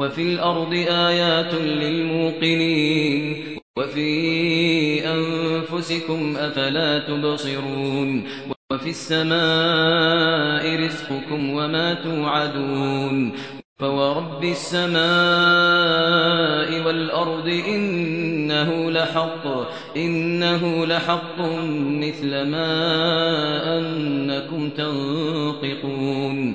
وفي الأرض آيات للموقنين وفي أنفسكم أفلا تبصرون وفي السماء رزقكم وما توعدون فورب السماء والأرض إنه لحق إنه لحق مثل ما أنكم تنطقون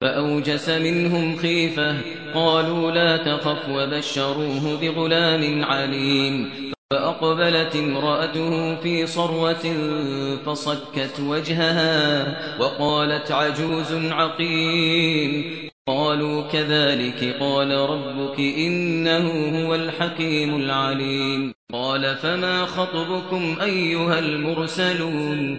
فأوجس منهم خيفة قالوا لا تخف وبشروه بغلام عليم. فأقبلت امرأته في صروة فصكت وجهها وقالت عجوز عقيم. قالوا كذلك قال ربك إنه هو الحكيم العليم. قال فما خطبكم أيها المرسلون؟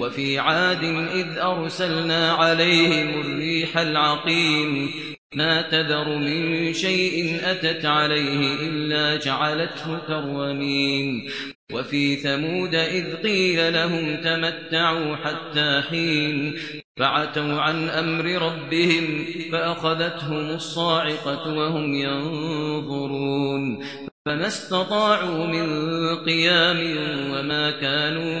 وفي عاد إذ أرسلنا عليهم الريح العقيم. ما تذر من شيء أتت عليه إلا جعلته كرومين وفي ثمود إذ قيل لهم تمتعوا حتى حين فعتوا عن أمر ربهم فأخذتهم الصاعقة وهم ينظرون. فما استطاعوا من قيام وما كانوا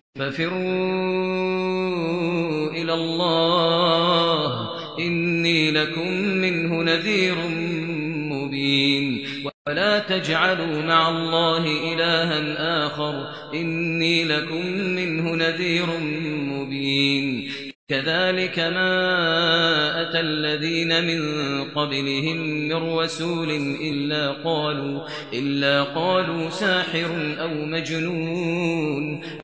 ففروا إلى الله إني لكم منه نذير مبين ولا تجعلوا مع الله إلها آخر إني لكم منه نذير مبين كذلك ما أتى الذين من قبلهم من رسول إلا قالوا, إلا قالوا ساحر أو مجنون